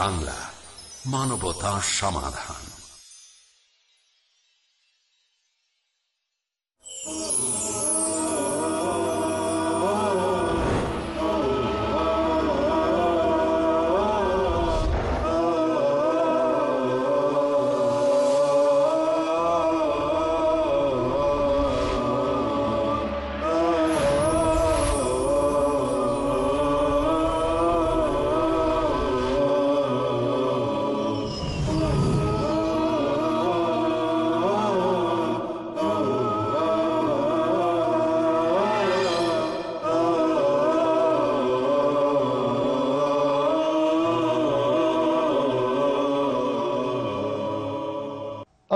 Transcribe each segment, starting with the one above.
বাংলা মানবতা সমাধান।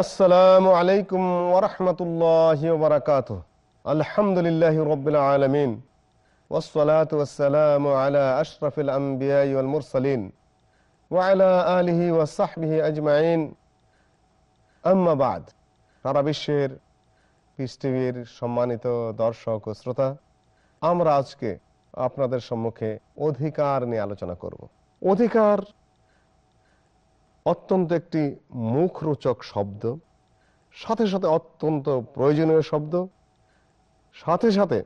আসসালামু আলাইকুম ওরহমতুল্লাহ বারকাত আলহামদুলিল্লাহ রবিল আলমিন। ওসলাত ওসালাম আলা আশরফিল আম্বিয়াই ওয়াল মুরসালিন। ওয়ালা আলিহি ওয়াসাহবিহি আজমাইন। আম্মা বাদ। সারা বিশ্বের পিস সম্মানিত দর্শক ও শ্রোতা, আমরা আজকে আপনাদের সম্মুখে অধিকার নিয়ে আলোচনা করব। অধিকার অত্যন্ত একটি মুখরোচক শব্দ, সাথে সাথে অত্যন্ত প্রয়োজনীয় শব্দ, সাথে সাথে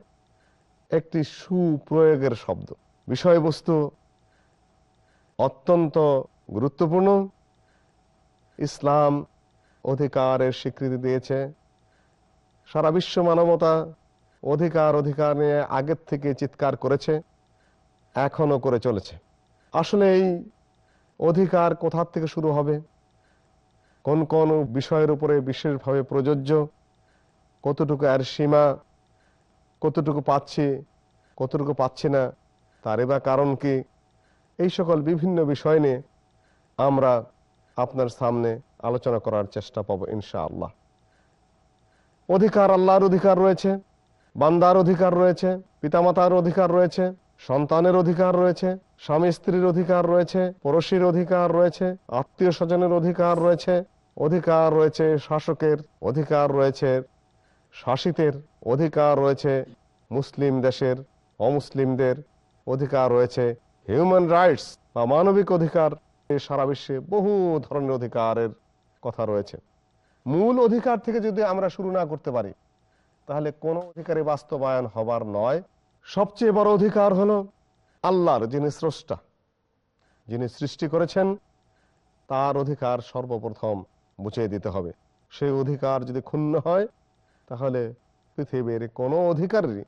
একটি সুপ্রয়োগের শব্দ। বিষয়বস্তু অত্যন্ত গুরুত্বপূর্ণ। ইসলাম অধিকারের স্বীকৃতি দিয়েছে। সারা বিশ্ব মানবতা অধিকার অধিকার নিয়ে আগের থেকে চিৎকার করেছে এখনও করে চলেছে। আসলে এই অধিকার কোথার থেকে শুরু হবে? কোন কোন বিষয়ের উপরে বিশেষভাবে প্রযোজ্য? কতটুকু আর সীমা? কতটুকু পাচ্ছি? কতটুকু পাচ্ছি না? তারে বা কারণ কি? এই সকল বিভিন্ন বিষয় নিয়ে আমরা আপনার সামনে আলোচনা করার চেষ্টা পাবো ইনশা আল্লাহ অধিকার আল্লাহর অধিকার রয়েছে, বান্দার অধিকার রয়েছে, পিতামাতার অধিকার রয়েছে সন্তানের অধিকার রয়েছে, স্বামী স্ত্রীর অধিকার রয়েছে, পড়শির অধিকার রয়েছে আত্মীয় স্বজনের অধিকার রয়েছে অধিকার রয়েছে শাসকের অধিকার রয়েছে, শাসিতের অধিকার রয়েছে, মুসলিম দেশের অমুসলিমদের অধিকার রয়েছে হিউম্যান রাইটস বা মানবিক অধিকার সারা বিশ্বে বহু ধরনের অধিকারের কথা রয়েছে। মূল অধিকার থেকে যদি আমরা শুরু না করতে পারি, তাহলে কোনো অধিকারে বাস্তবায়ন হবার নয়। সবচেয়ে বড় অধিকার হলো আল্লাহর যিনি স্রষ্টা যিনি সৃষ্টি করেছেন তার অধিকার সর্বপ্রথম বুঝিয়ে দিতে হবে। সেই অধিকার যদি ক্ষুণ্ণ হয় তাহলে পৃথিবীর কোনো অধিকারই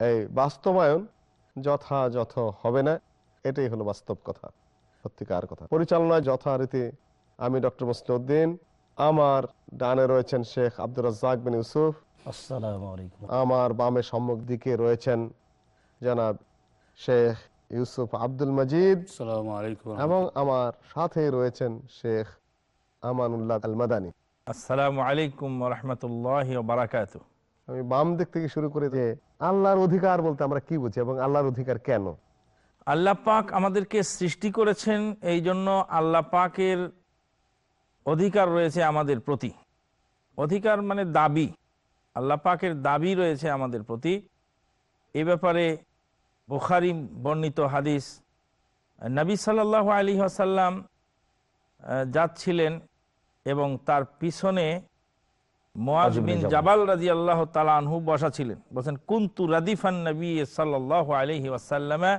এই বাস্তবায়ন যথাযথ হবে না। এটাই হলো বাস্তব কথা সত্যিকার কথা। পরিচালনায় যথারীতি আমি ডক্টর মুসলিউদ্দিন আমার ডানে রয়েছেন শেখ আব্দুর রাজ্জাক বিন ইউসুফ। আসসালামু আলাইকুম। আমার বামে সম্মুখ দিকে রয়েছেন জনাব শেখ ইউসুফ আব্দুল মজিদ। এবং আমার সাথে রয়েছেন শেখ আমানুল্লাহ আল মাদানী আসসালামু আলাইকুম রহমতুল্লাহ বারাকাত আমি বাম দিক থেকে শুরু করে যে আল্লাহর অধিকার বলতে আমরা কি বুঝি এবং আল্লাহর অধিকার কেন? আল্লাহ পাক আমাদেরকে সৃষ্টি করেছেন এই জন্য আল্লাহ পাকের অধিকার রয়েছে আমাদের প্রতি। অধিকার মানে দাবি। আল্লাহ পাকের দাবি রয়েছে আমাদের প্রতি। এ ব্যাপারে বুখারি বর্ণিত হাদিস। নবী সাল্লাহ আলী আসাল্লাম যাচ্ছিলেন এবং তার পিছনে মোয়াজ বিন জাবাল রাজি আল্লাহ তালানহু বসা ছিলেন। বলছেন কুন্তু রাদিফান নবী সাল্লাহ আলহি ওয়াসাল্লামা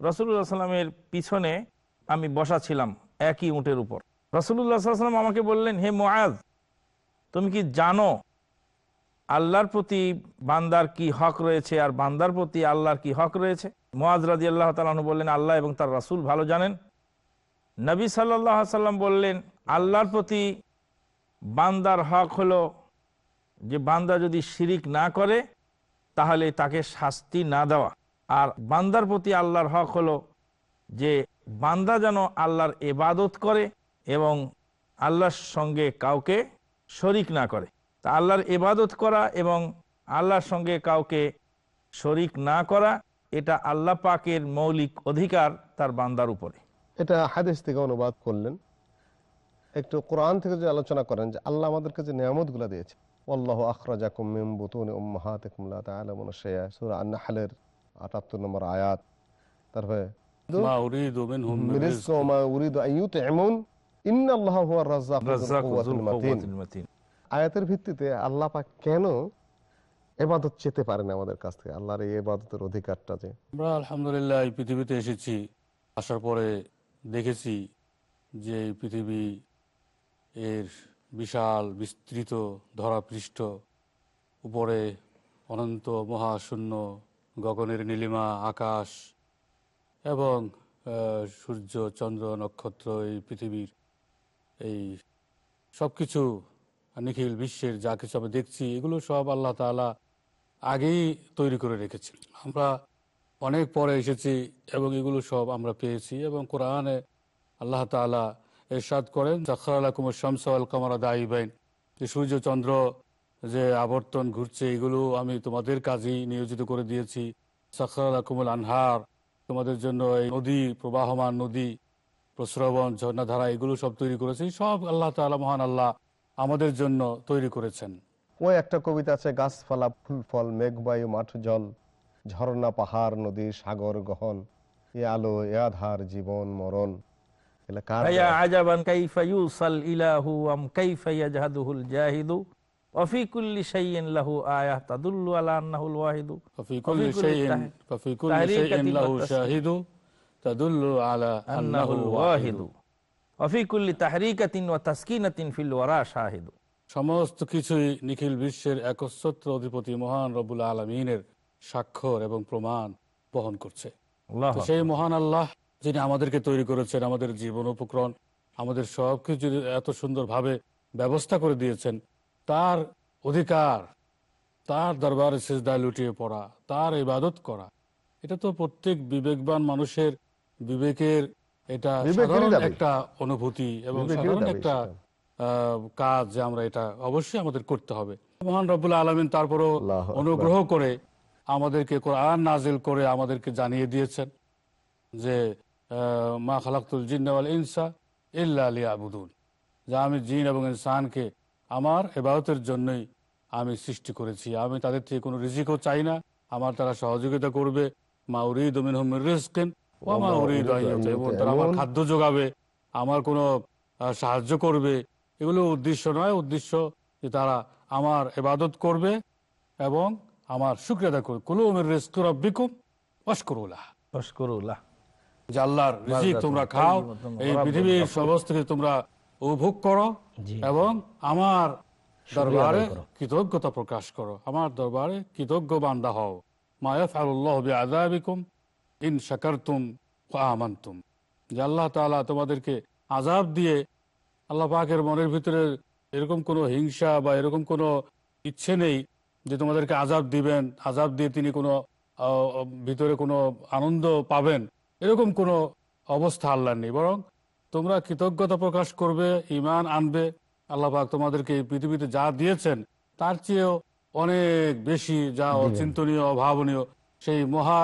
রসুল্লাহ সাল্লামের পিছনে আমি বসা ছিলাম একই উঁটের উপর। রসুল্লাহ সাল্লাম আমাকে বললেন হে মোয়াজ তুমি কি জানো আল্লাহর প্রতি বান্দার কি হক রয়েছে আর বান্দার প্রতি আল্লাহর কি হক রয়েছে? মোয়াজ রাজি আল্লাহ তালু বললেন, আল্লাহ এবং তার রাসুল ভালো জানেন। নবী সাল্লাহ সাল্লাম বললেন, আল্লাহর প্রতি বান্দার হক হলো যে বান্দা যদি শিরিক না করে, তাহলে তাকে শাস্তি না দেওয়া। আর বান্দার প্রতি আল্লাহর হক হলো যে বান্দা যেন আল্লাহর এবাদত করে এবং আল্লাহর সঙ্গে কাউকে শরিক না করে। তা আল্লাহর এবাদত করা এবং আল্লাহর সঙ্গে কাউকে শরিক না করা এটা আল্লাহ পাকের মৌলিক অধিকার তার বান্দার উপরে এটা হাদিস থেকে অনুবাদ করলেন একটু কোরআন থেকে যে আলোচনা করেন যে আল্লাহ আমাদেরকে যে নিয়ামতগুলো দিয়েছে আল্লাহ আখরাজাকুম মিন বুতুনি উম্মাহাতিকুম লা সূরা আন-নাহলের 78 নম্বর আয়াত তারপরে মা উরিদু মিনহুম মিন রিজক রিজক। ওয়া মা উরিদু আন ইন্নাল্লাহা হুয়ার রাজ্জাকু যুল রাজ্জাক মাতিন। আয়াতের ভিত্তিতে আল্লাহ পাক কেন এবাদত চেতে পারেন আমাদের কাছ থেকে? আল্লাহর এই এবাদতের অধিকারটা যে। আমরা আলহামদুলিল্লাহ এই পৃথিবীতে এসেছি, আসার পরে দেখেছি যে এই পৃথিবী এর বিশাল, বিস্তৃত, ধরাপৃষ্ঠ, উপরে অনন্ত মহাশূন্য, গগনের নীলিমা, আকাশ এবং সূর্য, চন্দ্র, নক্ষত্র এই পৃথিবীর এই সব কিছু নিখিল বিশ্বের যা কিছু আমরা দেখছি, এগুলো সব আল্লাহ তাআলা আগেই তৈরি করে রেখেছি আমরা অনেক পরে এসেছি এবং এগুলো সব আমরা পেয়েছি এবং কোরআনে আল্লাহ তাআলা এরশাদ করেন জাখরালা কুমার শামসাল কামারা দাইবাইন যে সূর্য, চন্দ্র যে আবর্তন ঘুরছে, এগুলো আমি তোমাদের কাজেই নিয়োজিত করে দিয়েছি। সাখরালা কুমুল আনহার তোমাদের জন্য এই নদী, প্রবাহমান নদী, প্রস্রবণ, ঝর্ণাধারা, এগুলো সব তৈরি করেছে। সব আল্লাহ তাআলা, মহান আল্লাহ আমাদের জন্য তৈরি করেছেন। ওই একটা কবিতা আছে গাছপালা ফুল ফল মেঘবায়ু মাঠ জল ঝর্ণা পাহাড় নদী সাগর গহন এ আলো এ আধার জীবন মরণ। আলা অফিকুল্লি তাহরিকাতিন ও তাসকিনাতিন ফিল ওয়ারা শাহিদ সমস্ত কিছুই নিখিল বিশ্বের একচ্ছত্র অধিপতি মহান রবুল আলমিনের স্বাক্ষর এবং প্রমাণ বহন করছে। সেই মহান আল্লাহ যিনি আমাদেরকে তৈরি করেছেন আমাদের জীবন উপকরণ আমাদের সব কিছু এত সুন্দরভাবে ব্যবস্থা করে দিয়েছেন তার অধিকার তার দরবারে সেজদায় লুটিয়ে পড়া তার ইবাদত করা এটা তো প্রত্যেক বিবেকবান মানুষের বিবেকের এটা সাধারণ একটা অনুভূতি এবং সাধারণ একটা কাজ যে আমরা এটা অবশ্যই আমাদের করতে হবে। মহান রব্বুল আলমিন তারপরও অনুগ্রহ করে আমাদেরকে কোরআন নাজিল করে আমাদেরকে জানিয়ে দিয়েছেন যে মা খালাকুল জিন্নাওয়াল ইনসা ইল্লা আবুদুন যে আমি জিন এবং ইনসানকে আমার এবাদতের জন্যই আমি সৃষ্টি করেছি। আমি তাদের থেকে কোনো রিজিকও চাই না। আমার তারা সহযোগিতা করবে। মা উরিদ মিনহুম মির রিজকিন। আমার খাদ্য যোগাবে আমার কোনো সাহায্য করবে এগুলো উদ্দেশ্য নয় উদ্দেশ্য যে তারা আমার এবাদত করবে এবং আমার শুক্রিয়া করবে কুলু মির রিজকি রাব্বিকুম ওয়াশকুরুলাহ অশকুরুল্লাহ যে আল্লাহর রিজিক তোমরা খাও এই পৃথিবীর সমস্ত কিছু তোমরা উপভোগ করো এবং আমার দরবারে কৃতজ্ঞতা প্রকাশ করো আমার দরবারে কৃতজ্ঞ বান্দা হও মায়াফ আল্লাহ বিআযাবিকুম ইন শাকারতুম আমানতুম। যে আল্লাহ তাআলা তোমাদেরকে আযাব দিয়ে আল্লাহ পাকের মনের ভিতরে এরকম কোনো হিংসা বা এরকম কোনো ইচ্ছে নেই যে তোমাদেরকে আজাব দিবেন আজাব দিয়ে তিনি কোনো ভিতরে কোনো আনন্দ পাবেন এরকম কোনো অবস্থা আল্লাহ নেই। বরং তোমরা কৃতজ্ঞতা প্রকাশ করবে ইমান আনবে আল্লাহ পাক তোমাদেরকে এই পৃথিবীতে যা দিয়েছেন তার চেয়েও অনেক বেশি যা অচিন্তনীয় অভাবনীয় সেই মহা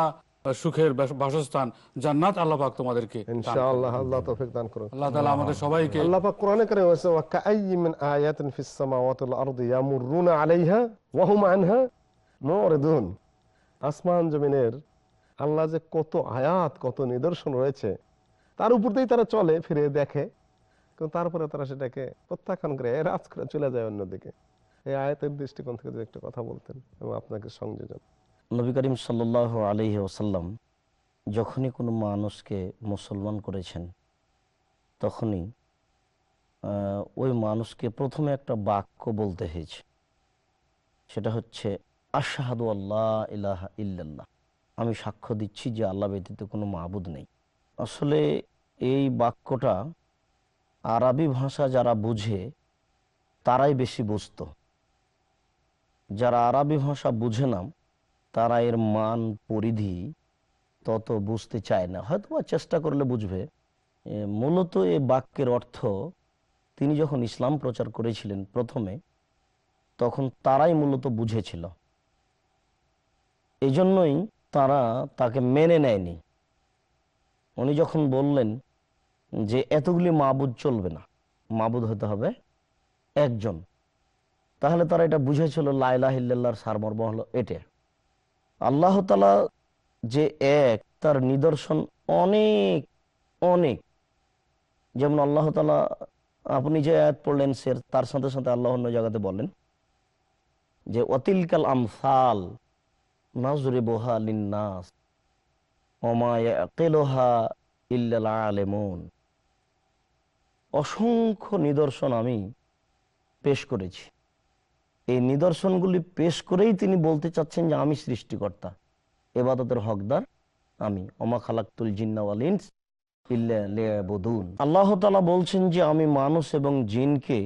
সুখের বাসস্থান। জান্নাত আল্লাহ পাক তোমাদেরকে ইনশাআল্লাহ আল্লাহ তৌফিক দান করুন। আল্লাহ তাআলা আমাদের সবাইকে আল্লাহ পাক কোরআনে করে বলেছে ওয়া কাআইয়্যি মিন আয়াতিন ফিস সামাওয়াতি ওয়াল আরদি ইয়ামুরুনা আলাইহা ওয়া হুম আনহা মুরিদুন। আসমান জমিনের আল্লাহ যে কত আয়াত কত নিদর্শন রয়েছে তার উপর দিয়েই তারা চলে ফিরে দেখে। কিন্তু তারপরে তারা সেটাকে প্রত্যাখ্যান করে এরাজ করে চলে যায় অন্যদিকে। এই আয়াতের দৃষ্টিকোণ থেকে যদি একটা কথা বলতেন এবং আপনাকে সংযোজন। নবী করিম সাল্লাহ আলহি ওসাল্লাম যখনই কোনো মানুষকে মুসলমান করেছেন, তখনই ওই মানুষকে প্রথমে একটা বাক্য বলতে হয়েছে। সেটা হচ্ছে, আশাহাদু আল্লাহ ইলাহা ইল্লাল্লাহ। আমি সাক্ষ্য দিচ্ছি যে আল্লাহ ব্যতীত কোনো মাবুদ নেই। আসলে এই বাক্যটা আরবি ভাষা যারা বুঝে, তারাই বেশি বুঝত। যারা আরবি ভাষা বুঝে না তারা এর মান পরিধি তত বুঝতে চায় না। হয়তো বা চেষ্টা করলে বুঝবে। মূলত এ বাক্যের অর্থ, তিনি যখন ইসলাম প্রচার করেছিলেন প্রথমে, তখন তারাই মূলত বুঝেছিল। এজন্যই তারা তাকে মেনে নেয়নি। উনি যখন বললেন যে, এতগুলি মাবুদ চলবে না, মাবুদ হতে হবে একজন। তাহলে তারা এটা বুঝেছিল লাইলাহিল্লার সারমর্ম হলো এটা। আল্লাহ তালা যে এক, তার নিদর্শন অনেক অনেক। যেমন আল্লাহ তালা আপনি যে আয়াত পড়লেন, সে তার সাথে সাথে আল্লাহ অন্য জায়গাতে বলেন যে অতিলকাল আমসাল নাজরে বোহা লিন্নাস অমায়াকেলোহা ইল্লাল আলেমন। অসংখ্য নিদর্শন আমি পেশ করেছি। এই নিদর্শনগুলি পেশ করেই তিনি বলতে চাচ্ছেন যে আমি সৃষ্টিকর্তা, এবাদতের হকদার আমি অমা খালাক্তুল জিন্নাওয়াল ইনস আল্লাহ তালা বলছেন যে আমি মানুষ এবং জিনকে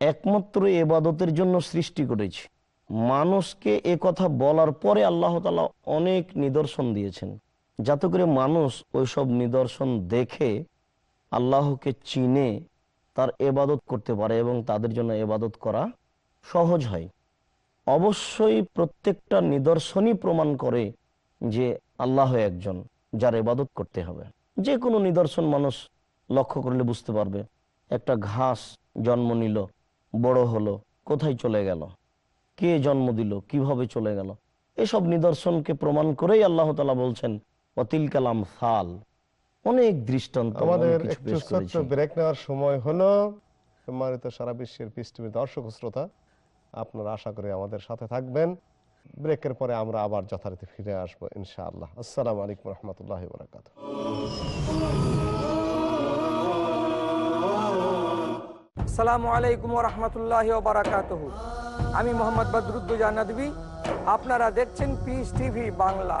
একমাত্র এবাদতের জন্য সৃষ্টি করেছি। মানুষকে এ কথা বলার পরে আল্লাহ তালা অনেক নিদর্শন দিয়েছেন। যাতে করে মানুষ ওইসব নিদর্শন দেখে আল্লাহকে চিনে তার এবাদত করতে পারে এবং তাদের জন্য এবাদত করা সহজ হয়। অবশ্যই প্রত্যেকটা নিদর্শনই প্রমাণ করে যে আল্লাহ একজন যার এবাদত করতে হবে। যে কোনো নিদর্শন মানুষ লক্ষ্য করলে বুঝতে পারবে একটা ঘাস জন্ম নিল বড় হলো কোথায় চলে গেল? কে জন্ম দিল কীভাবে চলে গেল? এসব নিদর্শনকে প্রমাণ করেই আল্লাহ তালা বলছেন অতিল কালাম ফাল অনেক দৃষ্টান্ত আমাদের একটু ছোট্ট ব্রেক নেওয়ার সময় হলো সম্মানিত সারা বিশ্বের পৃষ্ঠভূমি দর্শক শ্রোতা আপনারা আশা করি আমাদের সাথে থাকবেন। ব্রেকের পরে আমরা আবার যথারীতি ফিরে আসব ইনশাআল্লাহ। আসসালামু আলাইকুম রহমতুল্লাহ বরাকাত আসসালামু আলাইকুম রহমতুল্লাহ বারাকাতুহু আমি মোহাম্মদ বদরুদ্দোজা নদী আপনারা দেখছেন Peace TV Bangla.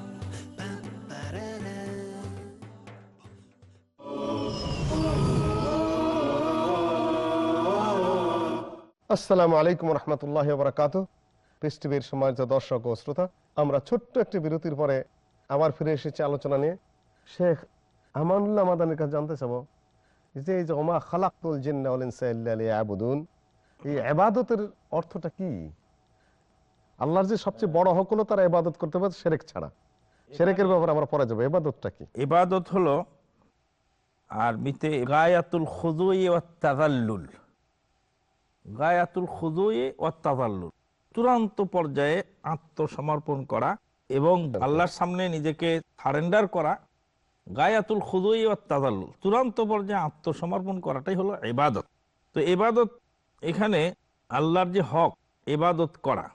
আসসালামু আলাইকুম রহমতুল্লাহ বরাকাত পৃষ্টিবীর সম্মানিত দর্শক ও শ্রোতা, আমরা ছোট্ট একটি বিরতির পরে আবার ফিরে এসেছি আলোচনা নিয়ে। শেখ আমানুল্লাহ মাদানের কাছে জানতে চাবো যে এই যে ওমা খালাকুল জিন্নাবুদুন এই এবাদতের অর্থটা কি? আল্লাহর যে সবচেয়ে বড় হক হলো তারা এবাদত করতে পারে সেরেক ছাড়া। সেরেকের ব্যাপারে আমরা পরে যাব এবাদতটা কি? এবাদত হলো আরবিতে গায়াতুল খুদুই ও তাজাল্লুল গায়াতুল খুদুই ও তাজাল্লুল চূড়ান্ত পর্যায়ে আত্মসমর্পণ করা এবং আল্লাহর সামনে নিজেকে সারেন্ডার করা গায়াতুল খুদুই ও তাজাল্লুল চূড়ান্ত পর্যায়ে আত্মসমর্পণ করাটাই হলো এবাদত তো এবাদত এখানে আল্লাহর যে হক এবাদত করা।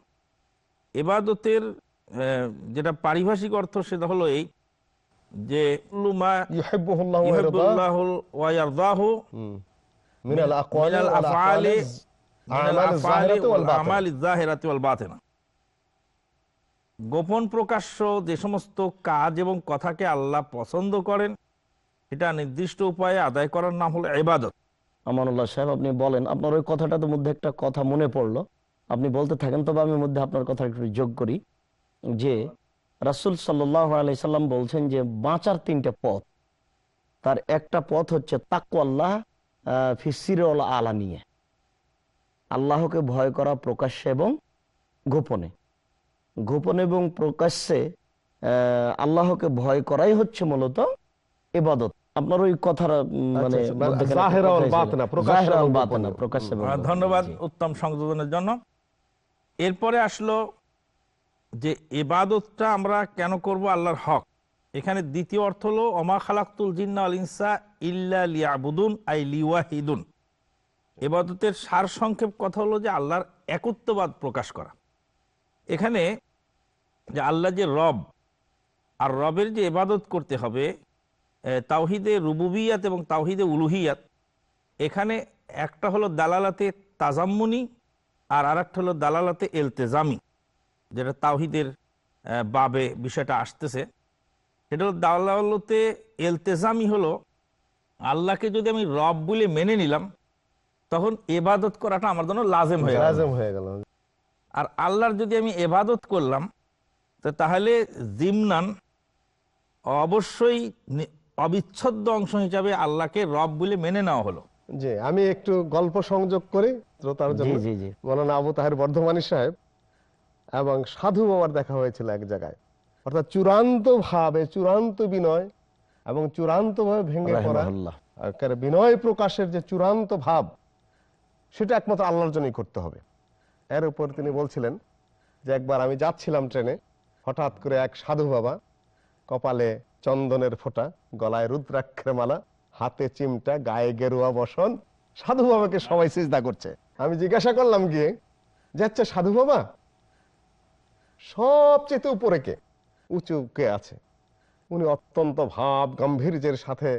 এবাদতের যেটা পারিভাষিক অর্থ সেটা হলো এই যে বাতিনা। গোপন প্রকাশ্য যে সমস্ত কাজ এবং কথাকে আল্লাহ পছন্দ করেন এটা নির্দিষ্ট উপায়ে আদায় করার নাম হলো ইবাদত। আমানুল্লাহ সাহেব আপনি বলেন আপনার ওই কথাটার মধ্যে একটা কথা মনে পড়ল। আপনি বলতে থাকেন তবে আমি মধ্যে আপনার কথা একটু যোগ করি যে রাসুল সাল্লাহ আলাইসাল্লাম বলছেন যে বাঁচার তিনটে পথ। তার একটা পথ হচ্ছে তাকু আল্লাহ ফিসির আলা নিয়ে আল্লাহকে ভয় করা প্রকাশ্যে এবং গোপনে। গোপনে এবং প্রকাশ্যে আহ, আল্লাহকে ভয় করাই হচ্ছে মূলত এবাদত আপনার ওই কথার মানে আচ্ছা, মানে গোপনে। ধন্যবাদ উত্তম সংযোজনের জন্য। এরপরে আসলো যে এবাদতটা আমরা কেন করব? আল্লাহর হক। এখানে দ্বিতীয় অর্থ হলো অমা খালাকুল জিন্না আল ইনসা ইল্লা লিয়াবুদুন আই লিওয়াহিদুন। এবাদতের সার সংক্ষেপ কথা হলো যে আল্লাহর একত্ববাদ প্রকাশ করা। এখানে যে আল্লাহ যে রব, আর রবের যে এবাদত করতে হবে তাওহিদে রুবুবিয়াত এবং তাওহিদে উলুহিয়াত, এখানে একটা হলো দালালাতে তাজাম্মুনি, আর আরেকটা হলো দালালাতে এলতেজামি, যেটা তাওহিদের বাবে বিষয়টা আসতেছে। সেটা হলো দালালতে এলতেজামি হলো, আল্লাহকে যদি আমি রব বলে মেনে নিলাম তখন এবাদত করাটা আমার জন্য লাজেম হয়ে লাজেম হয়ে গেল। আর আল্লাহর যদি আমি এবাদত করলাম তো তাহলে জিমনান অবশ্যই অবিচ্ছেদ্য অংশ হিসাবে আল্লাহকে রব বলে মেনে নেওয়া হলো। জি আমি একটু গল্প সংযোগ করি শ্রোতার জন্য। জি, জি। মৌলানা আবু তাহের বর্ধমানী সাহেব এবং সাধু বাবার দেখা হয়েছিল এক জায়গায়। অর্থাৎ চূড়ান্ত ভাবে চূড়ান্ত বিনয় এবং চূড়ান্ত ভাবে ভেঙে পড়া বিনয় প্রকাশের যে চূড়ান্ত ভাব সেটা একমাত্র আল্লাহর জন্যই করতে হবে। এর উপর তিনি বলছিলেন যে একবার আমি যাচ্ছিলাম ট্রেনে, হঠাৎ করে এক সাধু বাবা কপালে চন্দনের ফোঁটা, গলায় রুদ্রাক্ষের মালা, হাতে চিমটা, গায়ে গেরুয়া বসন, সাধু বাবাকে সবাই সিজদা করছে। আমি জিজ্ঞাসা করলাম গিয়ে, যাচ্ছে সাধু বাবা? সবচেয়ে উপরে কে? উঁচু কে আছে? উনি অত্যন্ত ভাব গাম্ভীর্যের সাথে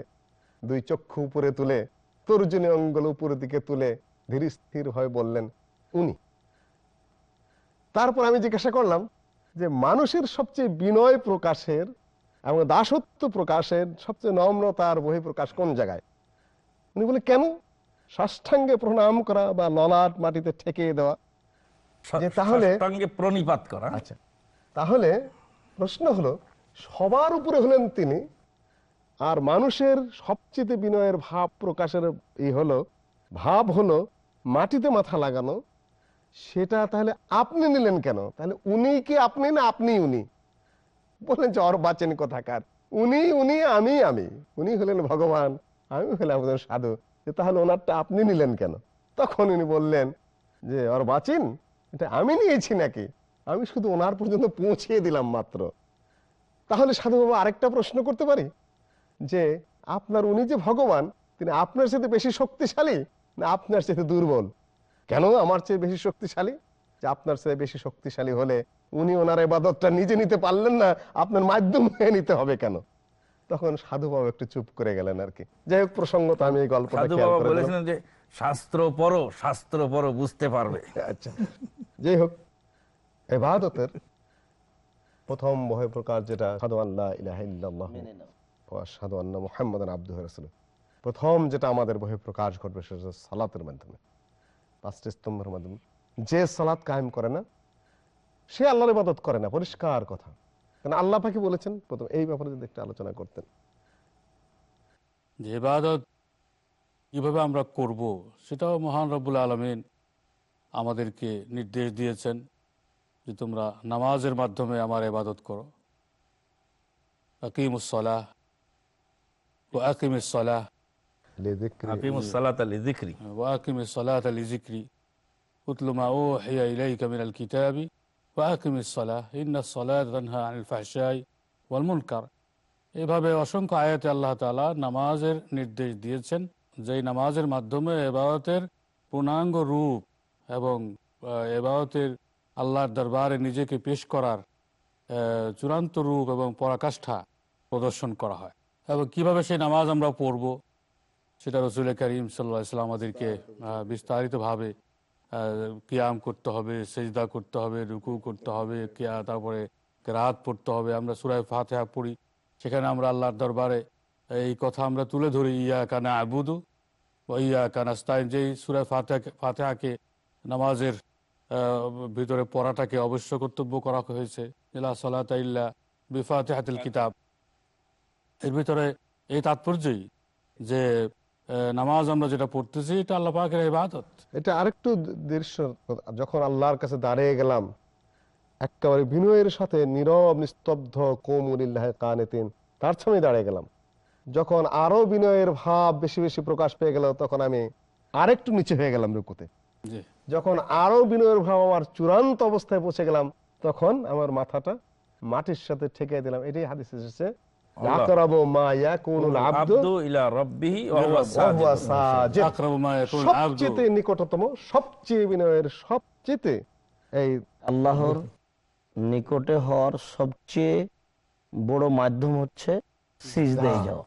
দুই চক্ষু উপরে তুলে, তর্জনী অঙ্গল উপরের দিকে তুলে ধীর স্থির হয়ে বললেন উনি। তারপর আমি জিজ্ঞাসা করলাম যে মানুষের সবচেয়ে বিনয় প্রকাশের এবং দাসত্ব প্রকাশের সবচেয়ে নম্রতার বহিঃপ্রকাশ কোন জায়গায়? উনি বলে কেন? সাষ্টাঙ্গে প্রণাম করা বা ললাট মাটিতে ঠেকিয়ে দেওয়া। তাহলে প্রণিপাত করা। আচ্ছা তাহলে প্রশ্ন হলো সবার উপরে হলেন তিনি আর মানুষের সবচেয়ে বিনয়ের ভাব প্রকাশের ই হলো ভাব হলো মাটিতে মাথা লাগানো, সেটা তাহলে আপনি নিলেন কেন? তাহলে উনি কি আপনি না আপনি উনি? বলেন যে অর্বাচেন কথাকার। উনি উনি, আমি আমি। উনি হলেন ভগবান, আমি হলাম একজন সাধু। যে তাহলে ওনারটা আপনি নিলেন কেন? তখন উনি বললেন যে, অর্বাচীন? এটা আমি নিয়েছি নাকি? আমি শুধু ওনার পর্যন্ত পৌঁছিয়ে দিলাম মাত্র। তাহলে সাধুবাবু আরেকটা প্রশ্ন করতে পারি? যে, আপনার উনি যে ভগবান, তিনি আপনার সাথে বেশি শক্তিশালী? না আপনার সাথে দুর্বল। কেন? আমার চেয়ে বেশি শক্তিশালী? যে আপনার চেয়ে বেশি শক্তিশালী হলে উনি ওনার এবাদতটা নিজে নিতে পারলেন না আপনার মাধ্যম হয়ে নিতে হবে কেন? তখন সাধু বাবা একটু চুপ করে গেলেন আর কি। যাই হোক প্রসঙ্গ তো আমি এই সাধু দিলাম। বলেছিলেন যে শাস্ত্র পড়ো শাস্ত্র পড়ো বুঝতে পারবে। আচ্ছা। যাই হোক এবাদতের প্রথম বহে প্রকার যেটা সাধু আল্লাহ ইলাহা ইল্লাল্লাহ ওয়া আশহাদু আন্না মুহাম্মাদান আবদুহু ওয়া রাসূলুহু। প্রথম যেটা আমাদের বহে প্রকাশ ঘটবে সেটা সালাতের মাধ্যমে। পাঁচটি স্তম্ভের মাধ্যমে। যে সালাত কায়েম করে না, সে আল্লাহর ইবাদত করে না, পরিষ্কার কথা। কারণ আল্লাহ পাখি বলেছেন? প্রথম এই ব্যাপারে যদি একটু আলোচনা করতেন। যে ইবাদত কীভাবে আমরা করব, সেটাও মহান রব্বুল আলমিন আমাদেরকে নির্দেশ দিয়েছেন যে তোমরা নামাজের মাধ্যমে আমার ইবাদত করো। আকিমুসলাহ ও আকিমুসলাহ লিযিকরি আকিমুস সালাত আলি যিকরি وأقم الصلاة لذكري اتل ما أوحي إليك من الكتاب وأقم الصلاة إن الصلاة تنهى عن الفحشاء والمنكر এভাবে অসংখ্য আয়াতে আল্লাহ তাআলা নামাজের নির্দেশ দিয়েছেন যেই নামাজের মাধ্যমে এবাদতের পূর্ণাঙ্গ রূপ এবং আহ, এবাদতের আল্লাহর দরবারে নিজেকে পেশ করার আহ, চূড়ান্ত রূপ এবং পরাকাষ্ঠা প্রদর্শন করা হয় এবং কিভাবে সেই নামাজ আমরা পড়ব সেটা রসুল করিম সাল্লাহ ইসলাম আমাদেরকে বিস্তারিতভাবে কিয়াম করতে হবে, সেজদা করতে হবে, রুকু করতে হবে, কিয়া, তারপরে রাত পড়তে হবে। আমরা সুরায় ফাতেহা পড়ি। সেখানে আমরা আল্লাহর দরবারে এই কথা আমরা তুলে ধরি ইয়া কানা আবুদু ইয়া কানাস্তাইন যেই সুরায় ফাতেহা, ফাতেহাকে নামাজের ভিতরে পড়াটাকে অবশ্য কর্তব্য করা হয়েছে। ইলা সালাত ইল্লা বিফাতেহাতিল কিতাব এর ভিতরে এই তাৎপর্যই যে নামাজ আমরা যেটা পড়তেছি এটা আল্লাহ পাকের ইবাদত। এটা আরেকটু দৃশ্য। যখন আল্লাহর কাছে দাঁড়িয়ে গেলাম একেবারে বিনয়ের সাথে নীরব নিস্তব্ধ কোমুলিল্লাহ কানেতিন তার সামনে দাঁড়িয়ে গেলাম। যখন আরও বিনয়ের ভাব বেশি বেশি প্রকাশ পেয়ে গেল তখন আমি আরেকটু নিচে হয়ে গেলাম রুকুতে। যখন আরও বিনয়ের ভাব আমার চূড়ান্ত অবস্থায় পৌঁছে গেলাম তখন আমার মাথাটা মাটির সাথে ঠেকে দিলাম। এটাই হাদিস এসেছে সবচেয়ে নিকটতম সবচেয়ে বিনয়ের সবচেয়ে এই আল্লাহর নিকটে হওয়ার সবচেয়ে বড় মাধ্যম হচ্ছে সিজদায় যাওয়া।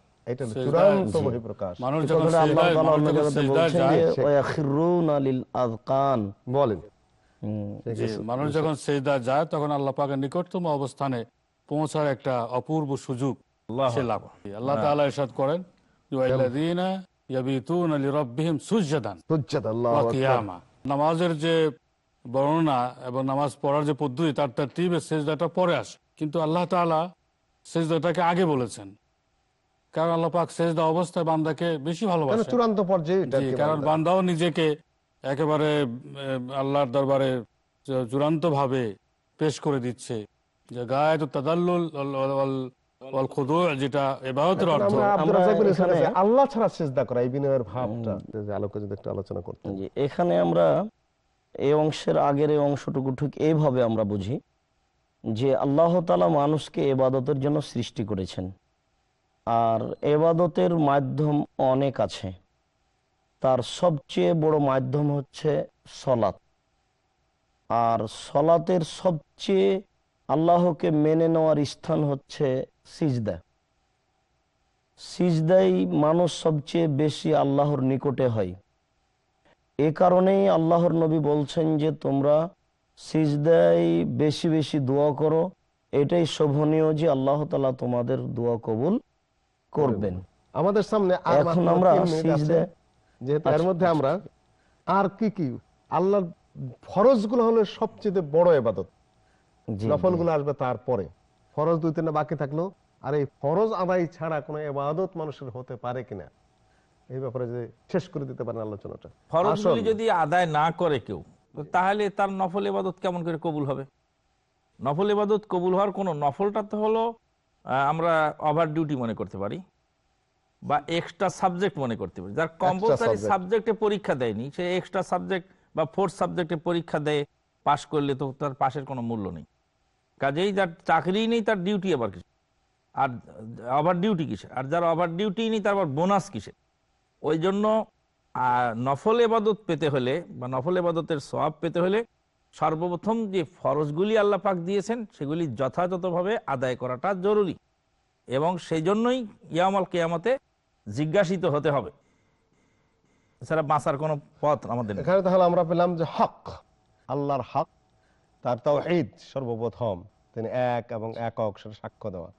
মানুষ যখন সেজদা যায় তখন আল্লাহ পাকের নিকটতম অবস্থানে পৌঁছার একটা অপূর্ব সুযোগ। সে লাভ। আল্লাহ তাআলা ইরশাদ করেন ওয়াল্লাযীনা ইয়াবিতুনা লিরাব্বিহিম সুজদান। সুজ্জাদ আল্লাহু আকবার। নামাজের যে বর্ণনা এবং নামাজ পড়ার যে পদ্ধতি তার তার টিবে সেজদাটা পরে আসে। কিন্তু আল্লাহ তাআলা সেজদাটাকে আগে বলেছেন। কারণ আল্লাহ পাক সেজদা অবস্থায় বান্দাকে বেশি ভালোবাসে চূড়ান্ত পর্যায়ে কারণ বান্দা? বান্দাও নিজেকে একেবারে আল্লাহর দরবারে চূড়ান্ত ভাবে পেশ করে দিচ্ছে। যে গায়েত তাদাল্লুল যেটা অর্থ। এখানে- আল্লাহ ছাড়া চেষ্টা করা এই বিনয়ের ভাবটা যে আলোকে যদি একটু আলোচনা করতেন। এখানে আমরা এই অংশের আগের এই অংশটুকু ঠিক এইভাবে আমরা বুঝি যে আল্লাহ তালা মানুষকে এবাদতের জন্য সৃষ্টি করেছেন। আর এবাদতের মাধ্যম অনেক আছে। তার সবচেয়ে বড় মাধ্যম হচ্ছে সলাৎ। আর সলাতের সবচেয়ে আল্লাহকে মেনে নেওয়ার স্থান হচ্ছে সিজদা। সিজদাই মানুষ সবচেয়ে বেশি আল্লাহর নিকটে হয়। এ কারণেই আল্লাহর নবী বলছেন যে তোমরা সিজদাই বেশি বেশি দোয়া করো। এটাই শোভনীয় যে আল্লাহ তালা তোমাদের দোয়া কবুল করবেন। আমাদের সামনে এখন আমরা। যেহেতু এর আচ্ছা, মধ্যে আমরা আর কি কি? আল্লাহর ফরজগুলো হলো সবচেয়ে বড় এবাদত। জি, নফলগুলো আসবে তারপরে। ফরজ দুই তিনটা বাকি থাকল। আর এই ফরজ আদায় ছাড়া কোনো এবাদত মানুষের হতে পারে কিনা? এই ব্যাপারে যে শেষ করে দিতে পারেন আলোচনাটা। ফরজগুলি যদি আদায় না করে কেউ তাহলে তার নফল এবাদত কেমন করে কবুল হবে? নফল এবাদত কবুল হওয়ার কোনো নফলটা তো হলো আমরা ওভার ডিউটি মনে করতে পারি বা এক্সট্রা সাবজেক্ট মনে করতে পারি। যার কম্পালসারি সাবজেক্টে পরীক্ষা দেয়নি সে এক্সট্রা সাবজেক্ট বা ফোর্থ সাবজেক্টে পরীক্ষা দেয় পাশ করলে তো তার পাশের কোনো মূল্য নেই। কাজেই যার চাকরি নেই তার ডিউটি আবার কিছু। আর ওভার ডিউটি কিসের? আর যার ওভার ডিউটি নেই তারপর বোনাস কিসের? ওই জন্য নফল এবাদত পেতে হলে বা নফল এবাদতের সওয়াব পেতে হলে সর্বপ্রথম যে ফরজগুলি আল্লাহ পাক দিয়েছেন, সেগুলি যথাযথভাবে আদায় করাটা জরুরি। এবং সেই জন্যই ইয়ামাল কেয়ামতে জিজ্ঞাসিত হতে হবে। এছাড়া বাঁচার কোনো পথ আমাদের। এখানে তাহলে আমরা পেলাম যে হক, আল্লাহর হক, তার তাও সর্বপ্রথম। তিনি এক এবং একক সাক্ষ্য দেওয়া।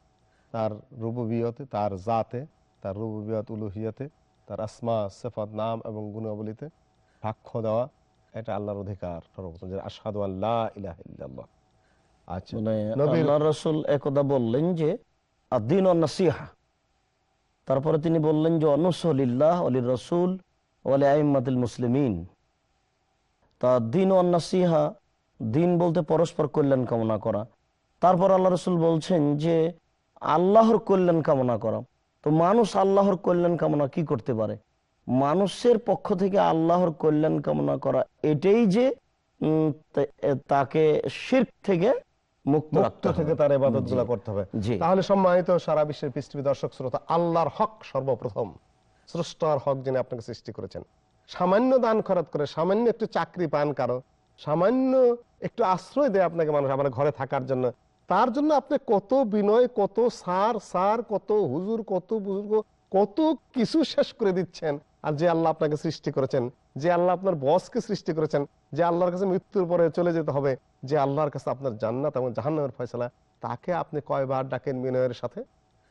তার রুবুবিয়তে তার জাতে তার রুবুবিয়ত উলুহিয়তে তার আসমা সেফাত নাম এবং গুণাবলিতে সাক্ষ্য দেওয়া এটা আল্লাহর অধিকার সর্বপ্রথম যে আসাদু আল্লাহ ইলাহ ইল্লাল্লাহ। আচ্ছা মানে আল্লাহ রসুল একদা বললেন যে আদিন ও নাসিহা। তারপরে তিনি বললেন যে অনুসলিল্লাহ অলি রসুল ওয়ালি আইমাতুল মুসলিমিন। তা দিন ও নাসিহা দিন বলতে পরস্পর কল্যাণ কামনা করা। তারপর আল্লাহ রসুল বলছেন যে আল্লাহর কল্যাণ কামনা করা। তো মানুষ আল্লাহর কল্যাণ কামনা কি করতে পারে? মানুষের পক্ষ থেকে আল্লাহর কল্যাণ কামনা করা এটাই যে তাকে শির্ক থেকে মুক্ত মুক্ত থেকে তার ইবাদতগুলা করতে হবে। তাহলে সম্মানিত সারা বিশ্বের পৃথিবী দর্শক শ্রোতা আল্লাহর হক সর্বপ্রথম স্রষ্টার হক যিনি আপনাকে সৃষ্টি করেছেন। সামান্য দান খরচ করে সামান্য একটু চাকরি পান কারও সামান্য একটু আশ্রয় দেয় আপনাকে মানুষ আমার ঘরে থাকার জন্য। তার জন্য আপনি কত বিনয়, কত সার সার, কত হুজুর, কত বুজুর্গ, কত কিছু শেষ করে দিচ্ছেন। আর যে আল্লাহ আপনাকে সৃষ্টি করেছেন, যে আল্লাহ আপনার বসকে সৃষ্টি করেছেন, যে আল্লাহর কাছে মৃত্যুর পরে চলে যেতে হবে, যে আল্লাহর কাছে আপনার জান্নাত এবং জাহান্নামের ফয়সলা, তাকে আপনি কয়বার ডাকেন বিনয়ের সাথে?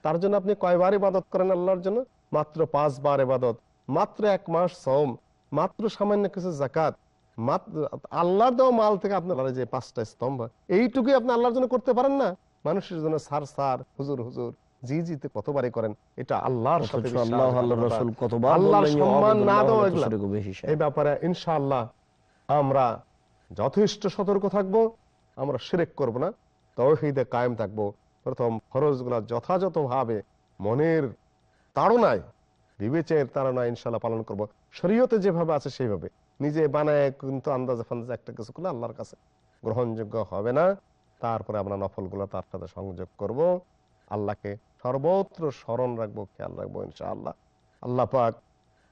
তার জন্য আপনি কয়বার ইবাদত করেন আল্লাহর জন্য? মাত্র পাঁচবার ইবাদত, মাত্র এক মাস সম মাত্র সামান্য কিছু জাকাত আল্লাহর দেওয়া মাল থেকে আপনার যে পাঁচটা স্তম্ভ এইটুকুই আপনি আল্লাহর জন্য করতে পারেন না? মানুষের জন্য সার সার হুজুর হুজুর জি জিতে কতবারই করেন? এটা আল্লাহর সাথে আল্লাহ আল্লাহ রসুল কতবার আল্লাহর সম্মান না এগুলা। এই ব্যাপারে ইনশাআল্লাহ আমরা যথেষ্ট সতর্ক থাকব আমরা শিরেক করব না তৌহিদে কায়েম থাকব। প্রথম ফরজগুলা যথাযথভাবে মনের তাড়নায় বিবেচের তাড়নায় ইনশাল্লাহ পালন করব। শরীয়তে যেভাবে আছে সেইভাবে। নিজে বানায় কিন্তু আন্দাজে ফান্দাজে একটা কিছু করলে আল্লাহর কাছে গ্রহণযোগ্য হবে না। তারপরে আমরা নফলগুলো তার সাথে সংযোগ করব। আল্লাহকে সর্বত্র স্মরণ রাখব, খেয়াল রাখব ইনশাআল্লাহ। আল্লাহ পাক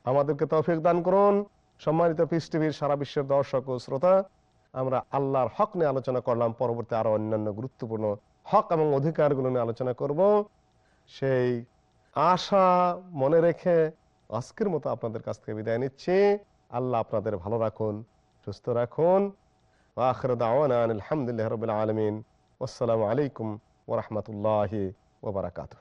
আমাদেরকে তৌফিক দান করুন। সম্মানিত পিস টিভির সারা বিশ্বের দর্শক ও শ্রোতা, আমরা আল্লাহর হক নিয়ে আলোচনা করলাম। পরবর্তী আরও অন্যান্য গুরুত্বপূর্ণ হক এবং অধিকারগুলো নিয়ে আলোচনা করব। সেই আশা মনে রেখে আজকের মতো আপনাদের কাছ থেকে বিদায় নিচ্ছি। আল্লাহ আপনাদের ভালো রাখুন, সুস্থ রাখুন। আখর দাওয়ান আলহামদুলিল্লাহ রবিল আলমিন। আসসালামু আলাইকুম ওরহমতুল্লাহ ওবরাকাতুহ